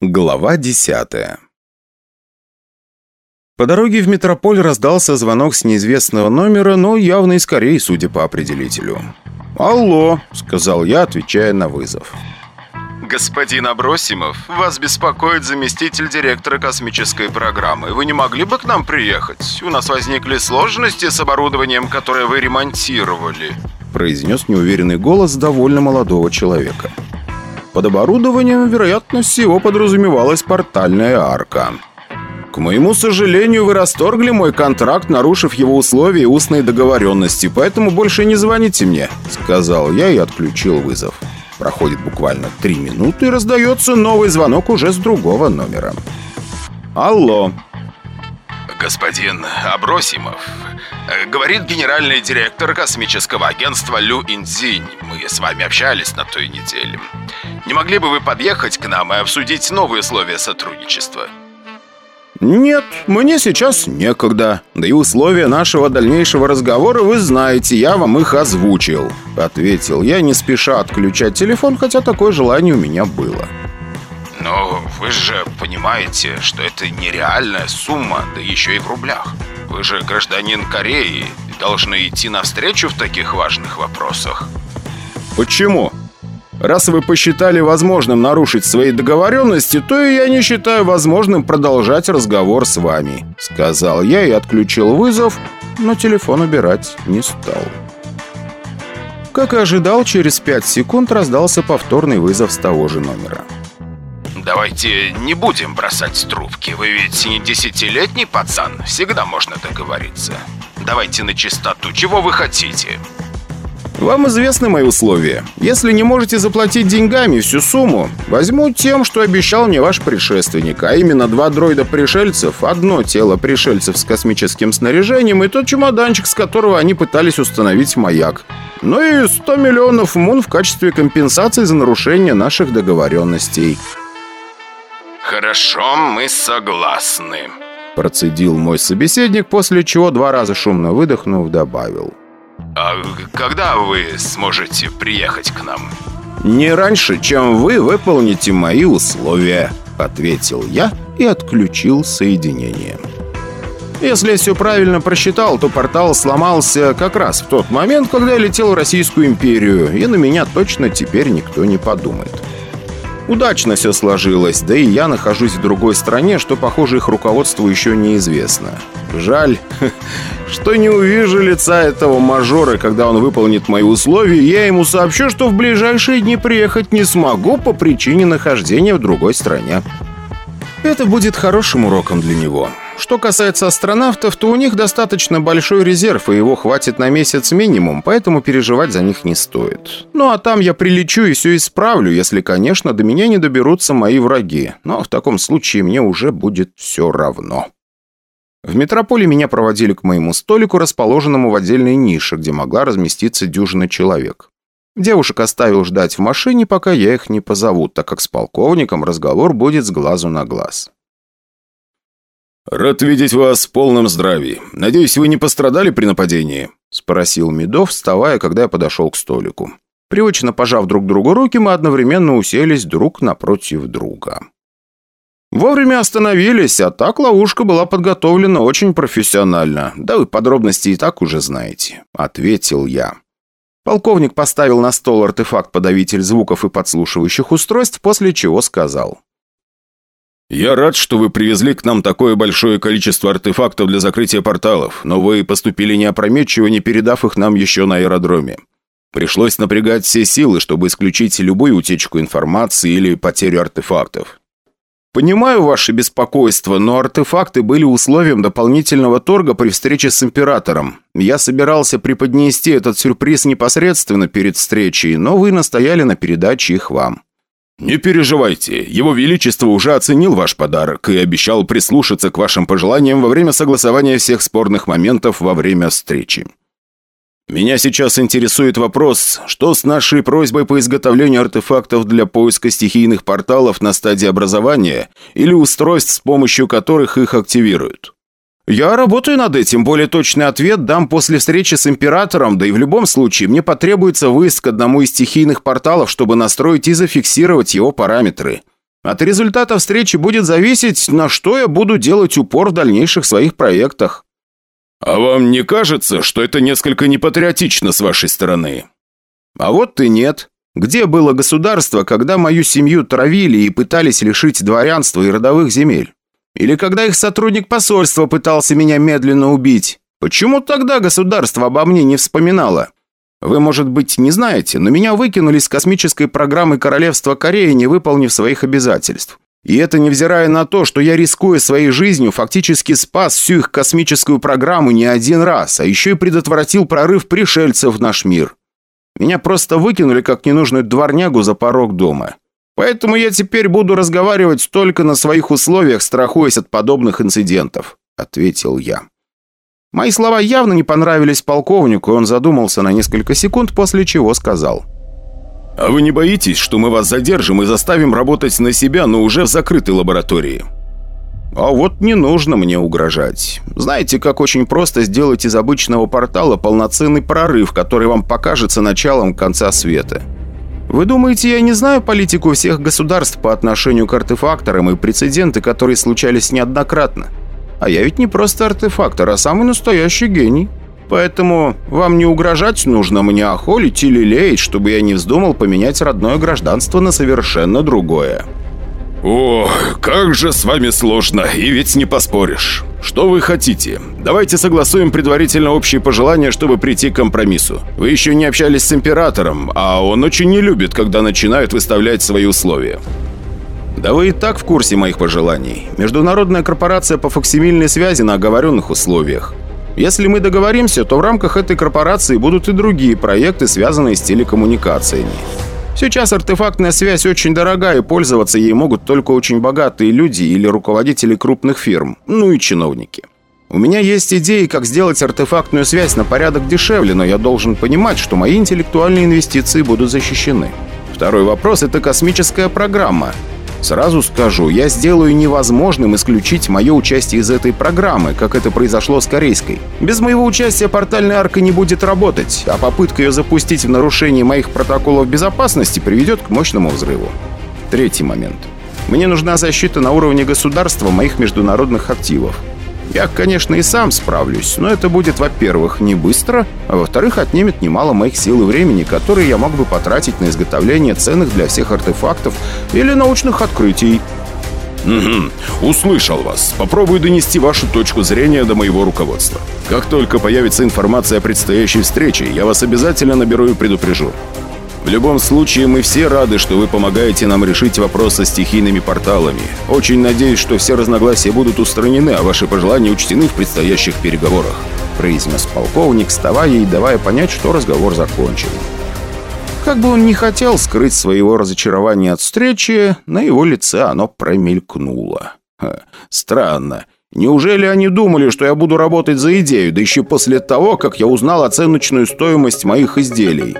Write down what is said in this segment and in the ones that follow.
Глава десятая По дороге в метрополь раздался звонок с неизвестного номера, но явно из Кореи, судя по определителю. «Алло», — сказал я, отвечая на вызов. «Господин Абросимов, вас беспокоит заместитель директора космической программы. Вы не могли бы к нам приехать? У нас возникли сложности с оборудованием, которое вы ремонтировали», произнес неуверенный голос довольно молодого человека. Под оборудованием, вероятно всего, подразумевалась портальная арка. «К моему сожалению, вы расторгли мой контракт, нарушив его условия и устные договоренности, поэтому больше не звоните мне», — сказал я и отключил вызов. Проходит буквально три минуты и раздается новый звонок уже с другого номера. «Алло!» «Господин Абросимов, говорит генеральный директор космического агентства Лю Инзинь. Мы с вами общались на той неделе. Не могли бы вы подъехать к нам и обсудить новые условия сотрудничества?» «Нет, мне сейчас некогда. Да и условия нашего дальнейшего разговора вы знаете, я вам их озвучил», — ответил я, не спеша отключать телефон, хотя такое желание у меня было. «Но вы же понимаете, что это нереальная сумма, да еще и в рублях. Вы же гражданин Кореи и должны идти навстречу в таких важных вопросах». «Почему?» Раз вы посчитали возможным нарушить свои договоренности, то и я не считаю возможным продолжать разговор с вами», — сказал я и отключил вызов, но телефон убирать не стал. Как и ожидал, через пять секунд раздался повторный вызов с того же номера. «Давайте не будем бросать трубки. Вы ведь не десятилетний пацан. Всегда можно договориться. Давайте на чистоту. Чего вы хотите?» Вам известны мои условия. Если не можете заплатить деньгами всю сумму, возьму тем, что обещал мне ваш предшественник, а именно два дроида-пришельцев, одно тело пришельцев с космическим снаряжением и тот чемоданчик, с которого они пытались установить маяк. Ну и 100 миллионов мун в качестве компенсации за нарушение наших договоренностей. «Хорошо, мы согласны», процедил мой собеседник, после чего два раза шумно выдохнув, добавил. А когда вы сможете приехать к нам? «Не раньше, чем вы выполните мои условия», — ответил я и отключил соединение. Если я все правильно просчитал, то портал сломался как раз в тот момент, когда я летел в Российскую империю, и на меня точно теперь никто не подумает. Удачно все сложилось, да и я нахожусь в другой стране, что, похоже, их руководству еще неизвестно. Жаль, что не увижу лица этого мажора, когда он выполнит мои условия, я ему сообщу, что в ближайшие дни приехать не смогу по причине нахождения в другой стране. Это будет хорошим уроком для него. Что касается астронавтов, то у них достаточно большой резерв, и его хватит на месяц минимум, поэтому переживать за них не стоит. Ну а там я прилечу и все исправлю, если, конечно, до меня не доберутся мои враги. Но в таком случае мне уже будет все равно. В метрополе меня проводили к моему столику, расположенному в отдельной нише, где могла разместиться дюжина человек. Девушек оставил ждать в машине, пока я их не позову, так как с полковником разговор будет с глазу на глаз. «Рад видеть вас в полном здравии. Надеюсь, вы не пострадали при нападении?» – спросил Медов, вставая, когда я подошел к столику. Привычно пожав друг другу руки, мы одновременно уселись друг напротив друга. Вовремя остановились, а так ловушка была подготовлена очень профессионально. Да вы подробности и так уже знаете», – ответил я. Полковник поставил на стол артефакт-подавитель звуков и подслушивающих устройств, после чего сказал. «Я рад, что вы привезли к нам такое большое количество артефактов для закрытия порталов, но вы поступили неопрометчиво, не передав их нам еще на аэродроме. Пришлось напрягать все силы, чтобы исключить любую утечку информации или потерю артефактов. «Понимаю ваше беспокойство, но артефакты были условием дополнительного торга при встрече с Императором. Я собирался преподнести этот сюрприз непосредственно перед встречей, но вы настояли на передаче их вам». «Не переживайте, Его Величество уже оценил ваш подарок и обещал прислушаться к вашим пожеланиям во время согласования всех спорных моментов во время встречи. Меня сейчас интересует вопрос, что с нашей просьбой по изготовлению артефактов для поиска стихийных порталов на стадии образования или устройств, с помощью которых их активируют?» «Я работаю над этим. Более точный ответ дам после встречи с Императором, да и в любом случае мне потребуется выезд к одному из стихийных порталов, чтобы настроить и зафиксировать его параметры», От результата встречи будет зависеть, на что я буду делать упор в дальнейших своих проектах». «А вам не кажется, что это несколько непатриотично с вашей стороны?» «А вот и нет. Где было государство, когда мою семью травили и пытались лишить дворянства и родовых земель? Или когда их сотрудник посольства пытался меня медленно убить? Почему тогда государство обо мне не вспоминало? Вы, может быть, не знаете, но меня выкинули с космической программы Королевства Кореи, не выполнив своих обязательств. И это невзирая на то, что я, рискуя своей жизнью, фактически спас всю их космическую программу не один раз, а еще и предотвратил прорыв пришельцев в наш мир. Меня просто выкинули как ненужную дворнягу за порог дома. Поэтому я теперь буду разговаривать только на своих условиях, страхуясь от подобных инцидентов», — ответил я. Мои слова явно не понравились полковнику, и он задумался на несколько секунд, после чего сказал. «А вы не боитесь, что мы вас задержим и заставим работать на себя, но уже в закрытой лаборатории?» «А вот не нужно мне угрожать. Знаете, как очень просто сделать из обычного портала полноценный прорыв, который вам покажется началом конца света. Вы думаете, я не знаю политику всех государств по отношению к артефакторам и прецеденты, которые случались неоднократно? А я ведь не просто артефактор, а самый настоящий гений. Поэтому вам не угрожать нужно мне охолить или леять, чтобы я не вздумал поменять родное гражданство на совершенно другое». «О, как же с вами сложно, и ведь не поспоришь. Что вы хотите? Давайте согласуем предварительно общие пожелания, чтобы прийти к компромиссу. Вы еще не общались с Императором, а он очень не любит, когда начинают выставлять свои условия». «Да вы и так в курсе моих пожеланий. Международная корпорация по фоксимильной связи на оговоренных условиях. Если мы договоримся, то в рамках этой корпорации будут и другие проекты, связанные с телекоммуникациями. Сейчас артефактная связь очень дорогая, и пользоваться ей могут только очень богатые люди или руководители крупных фирм, ну и чиновники. У меня есть идеи, как сделать артефактную связь на порядок дешевле, но я должен понимать, что мои интеллектуальные инвестиции будут защищены. Второй вопрос – это космическая программа. Сразу скажу, я сделаю невозможным исключить мое участие из этой программы, как это произошло с корейской. Без моего участия портальная арка не будет работать, а попытка ее запустить в нарушении моих протоколов безопасности приведет к мощному взрыву. Третий момент. Мне нужна защита на уровне государства моих международных активов. Я, конечно, и сам справлюсь, но это будет, во-первых, не быстро, а во-вторых, отнимет немало моих сил и времени, которые я мог бы потратить на изготовление ценных для всех артефактов или научных открытий. «Угу, услышал вас. Попробую донести вашу точку зрения до моего руководства. Как только появится информация о предстоящей встрече, я вас обязательно наберу и предупрежу. В любом случае, мы все рады, что вы помогаете нам решить вопрос со стихийными порталами. Очень надеюсь, что все разногласия будут устранены, а ваши пожелания учтены в предстоящих переговорах», произнес полковник, вставая и давая понять, что разговор закончен. Как бы он ни хотел скрыть своего разочарования от встречи, на его лице оно промелькнуло. Ха, странно. Неужели они думали, что я буду работать за идею, да еще после того, как я узнал оценочную стоимость моих изделий?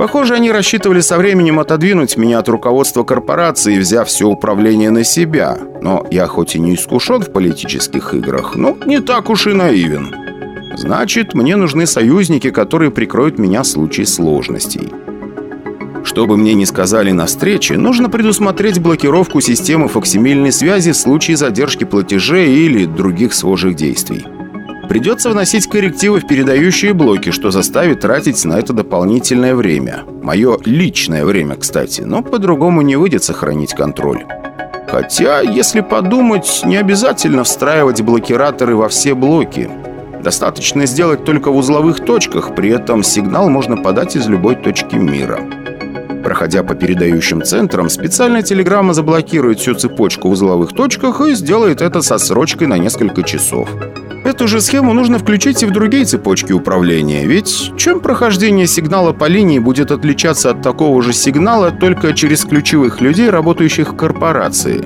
Похоже, они рассчитывали со временем отодвинуть меня от руководства корпорации, взяв все управление на себя. Но я хоть и не искушен в политических играх, но не так уж и наивен. Значит, мне нужны союзники, которые прикроют меня в случае сложностей. Что бы мне ни сказали на встрече, нужно предусмотреть блокировку системы фоксимильной связи в случае задержки платежей или других схожих действий. Придется вносить коррективы в передающие блоки, что заставит тратить на это дополнительное время. Мое личное время, кстати, но по-другому не выйдет сохранить контроль. Хотя, если подумать, не обязательно встраивать блокираторы во все блоки. Достаточно сделать только в узловых точках, при этом сигнал можно подать из любой точки мира. Проходя по передающим центрам, специальная телеграмма заблокирует всю цепочку в узловых точках и сделает это со срочкой на несколько часов. Эту же схему нужно включить и в другие цепочки управления, ведь чем прохождение сигнала по линии будет отличаться от такого же сигнала только через ключевых людей, работающих в корпорации?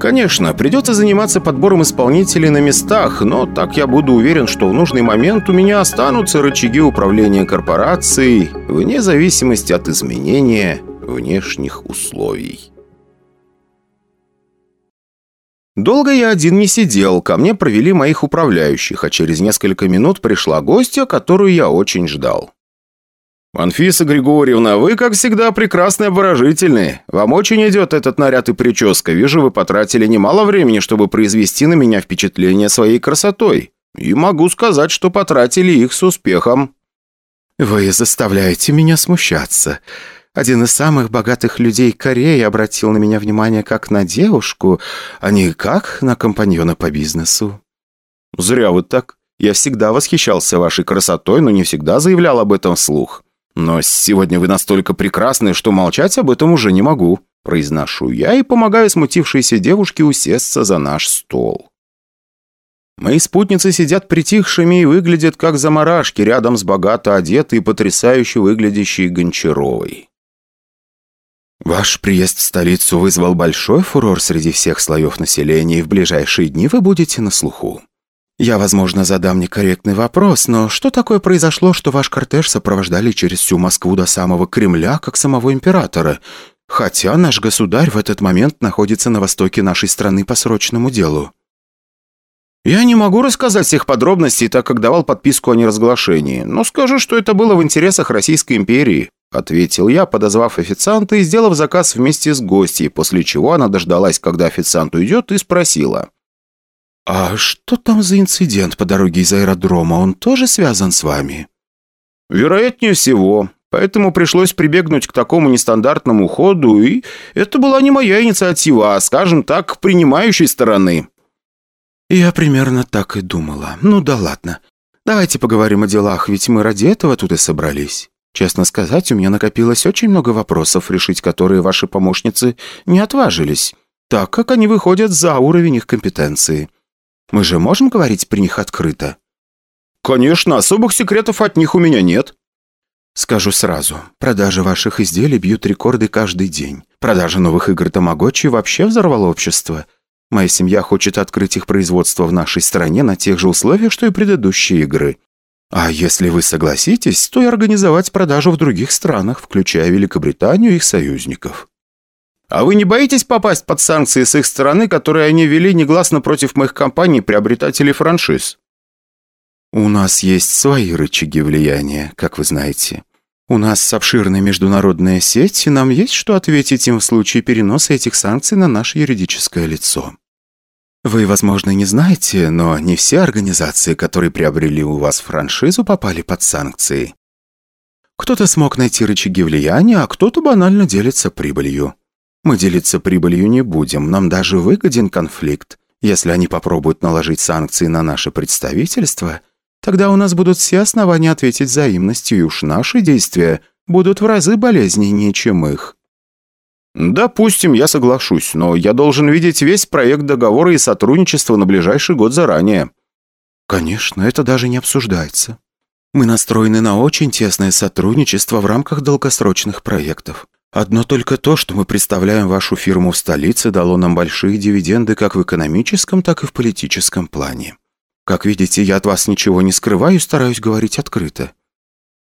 Конечно, придется заниматься подбором исполнителей на местах, но так я буду уверен, что в нужный момент у меня останутся рычаги управления корпорацией, вне зависимости от изменения внешних условий. Долго я один не сидел, ко мне провели моих управляющих, а через несколько минут пришла гостья, которую я очень ждал. «Анфиса Григорьевна, вы, как всегда, прекрасны и обворожительны. Вам очень идет этот наряд и прическа. Вижу, вы потратили немало времени, чтобы произвести на меня впечатление своей красотой. И могу сказать, что потратили их с успехом». «Вы заставляете меня смущаться. Один из самых богатых людей Кореи обратил на меня внимание как на девушку, а не как на компаньона по бизнесу». «Зря вы так. Я всегда восхищался вашей красотой, но не всегда заявлял об этом вслух». «Но сегодня вы настолько прекрасны, что молчать об этом уже не могу», произношу я и помогаю смутившейся девушке усесться за наш стол. Мои спутницы сидят притихшими и выглядят как заморашки рядом с богато одетой и потрясающе выглядящей Гончаровой. «Ваш приезд в столицу вызвал большой фурор среди всех слоев населения, и в ближайшие дни вы будете на слуху. Я, возможно, задам некорректный вопрос, но что такое произошло, что ваш кортеж сопровождали через всю Москву до самого Кремля, как самого императора, хотя наш государь в этот момент находится на востоке нашей страны по срочному делу?» «Я не могу рассказать всех подробностей, так как давал подписку о неразглашении, но скажу, что это было в интересах Российской империи», ответил я, подозвав официанта и сделав заказ вместе с гостьей, после чего она дождалась, когда официант уйдет, и спросила. «А что там за инцидент по дороге из аэродрома? Он тоже связан с вами?» «Вероятнее всего. Поэтому пришлось прибегнуть к такому нестандартному ходу, и это была не моя инициатива, а, скажем так, принимающей стороны». «Я примерно так и думала. Ну да ладно. Давайте поговорим о делах, ведь мы ради этого тут и собрались. Честно сказать, у меня накопилось очень много вопросов, решить которые ваши помощницы не отважились, так как они выходят за уровень их компетенции». Мы же можем говорить при них открыто?» «Конечно, особых секретов от них у меня нет». «Скажу сразу, продажи ваших изделий бьют рекорды каждый день. Продажа новых игр Тамагочи вообще взорвала общество. Моя семья хочет открыть их производство в нашей стране на тех же условиях, что и предыдущие игры. А если вы согласитесь, то и организовать продажу в других странах, включая Великобританию и их союзников». А вы не боитесь попасть под санкции с их стороны, которые они ввели негласно против моих компаний, приобретателей франшиз?» «У нас есть свои рычаги влияния, как вы знаете. У нас обширная международная сеть, и нам есть что ответить им в случае переноса этих санкций на наше юридическое лицо. Вы, возможно, не знаете, но не все организации, которые приобрели у вас франшизу, попали под санкции. Кто-то смог найти рычаги влияния, а кто-то банально делится прибылью. Мы делиться прибылью не будем, нам даже выгоден конфликт. Если они попробуют наложить санкции на наше представительство, тогда у нас будут все основания ответить взаимностью, и уж наши действия будут в разы болезненнее, чем их». «Допустим, я соглашусь, но я должен видеть весь проект договора и сотрудничества на ближайший год заранее». «Конечно, это даже не обсуждается. Мы настроены на очень тесное сотрудничество в рамках долгосрочных проектов. Одно только то, что мы представляем вашу фирму в столице, дало нам большие дивиденды как в экономическом, так и в политическом плане. Как видите, я от вас ничего не скрываю и стараюсь говорить открыто.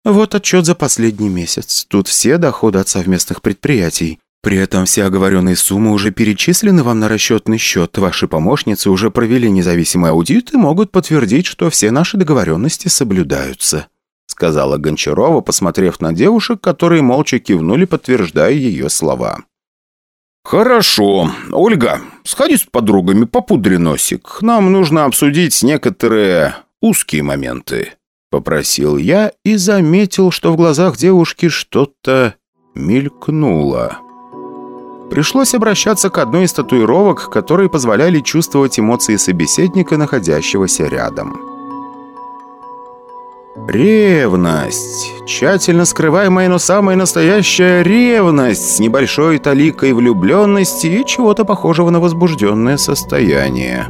Вот отчет за последний месяц. Тут все доходы от совместных предприятий. При этом все оговоренные суммы уже перечислены вам на расчетный счет. Ваши помощницы уже провели независимый аудит и могут подтвердить, что все наши договоренности соблюдаются сказала Гончарова, посмотрев на девушек, которые молча кивнули, подтверждая ее слова. «Хорошо. Ольга, сходи с подругами, попудри носик. Нам нужно обсудить некоторые узкие моменты», — попросил я и заметил, что в глазах девушки что-то мелькнуло. Пришлось обращаться к одной из татуировок, которые позволяли чувствовать эмоции собеседника, находящегося рядом. Ревность. Тщательно скрываемая, но самая настоящая ревность с небольшой таликой влюбленности и чего-то похожего на возбужденное состояние.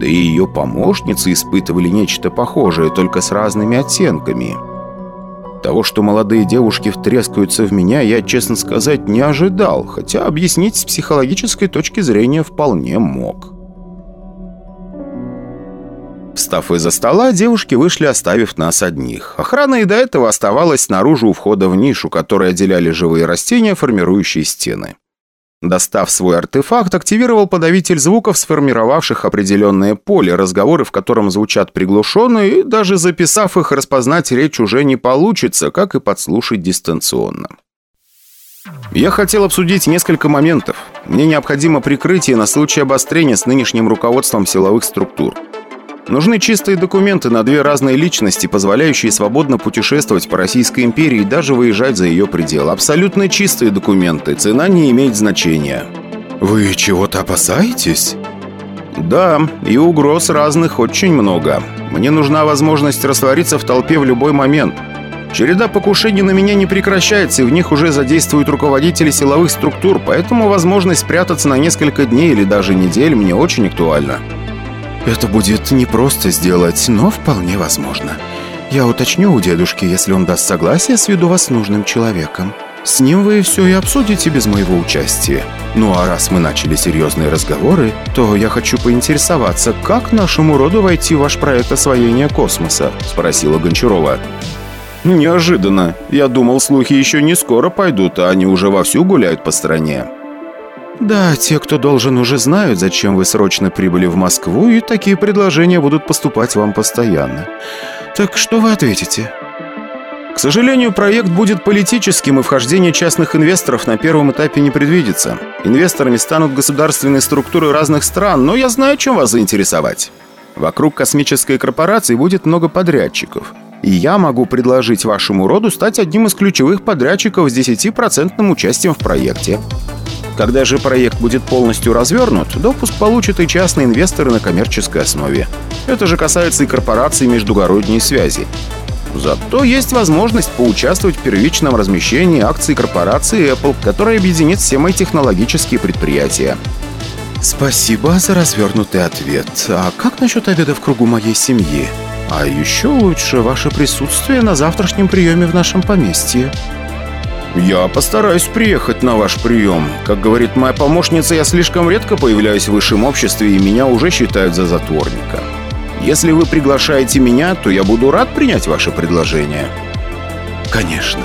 Да и ее помощницы испытывали нечто похожее, только с разными оттенками. Того, что молодые девушки втрескаются в меня, я, честно сказать, не ожидал, хотя объяснить с психологической точки зрения вполне мог. Встав из-за стола, девушки вышли, оставив нас одних. Охрана и до этого оставалась снаружи у входа в нишу, которой отделяли живые растения, формирующие стены. Достав свой артефакт, активировал подавитель звуков, сформировавших определенное поле, разговоры в котором звучат приглушенно, и даже записав их, распознать речь уже не получится, как и подслушать дистанционно. Я хотел обсудить несколько моментов. Мне необходимо прикрытие на случай обострения с нынешним руководством силовых структур. Нужны чистые документы на две разные личности, позволяющие свободно путешествовать по Российской империи и даже выезжать за ее пределы. Абсолютно чистые документы, цена не имеет значения. «Вы чего-то опасаетесь?» «Да, и угроз разных очень много. Мне нужна возможность раствориться в толпе в любой момент. Череда покушений на меня не прекращается, и в них уже задействуют руководители силовых структур, поэтому возможность спрятаться на несколько дней или даже недель мне очень актуальна». Это будет непросто сделать, но вполне возможно. Я уточню у дедушки, если он даст согласие, сведу вас с нужным человеком. С ним вы все и обсудите без моего участия. Ну а раз мы начали серьезные разговоры, то я хочу поинтересоваться, как нашему роду войти в ваш проект освоения космоса?» – спросила Гончарова. «Неожиданно. Я думал, слухи еще не скоро пойдут, а они уже вовсю гуляют по стране». «Да, те, кто должен, уже знают, зачем вы срочно прибыли в Москву, и такие предложения будут поступать вам постоянно. Так что вы ответите?» К сожалению, проект будет политическим, и вхождение частных инвесторов на первом этапе не предвидится. Инвесторами станут государственные структуры разных стран, но я знаю, чем вас заинтересовать. Вокруг космической корпорации будет много подрядчиков. И я могу предложить вашему роду стать одним из ключевых подрядчиков с 10% участием в проекте. Когда же проект будет полностью развернут, допуск получат и частные инвесторы на коммерческой основе. Это же касается и корпораций междугородней связи. Зато есть возможность поучаствовать в первичном размещении акций корпорации Apple, которая объединит все мои технологические предприятия. Спасибо за развернутый ответ. А как насчет обеда в кругу моей семьи? А еще лучше ваше присутствие на завтрашнем приеме в нашем поместье. «Я постараюсь приехать на ваш прием. Как говорит моя помощница, я слишком редко появляюсь в высшем обществе, и меня уже считают за затворника. Если вы приглашаете меня, то я буду рад принять ваше предложение». «Конечно.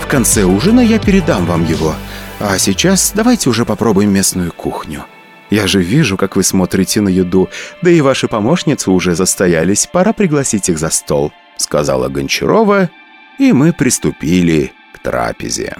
В конце ужина я передам вам его. А сейчас давайте уже попробуем местную кухню. Я же вижу, как вы смотрите на еду, да и ваши помощницы уже застоялись, пора пригласить их за стол», — сказала Гончарова, и мы приступили трапезе.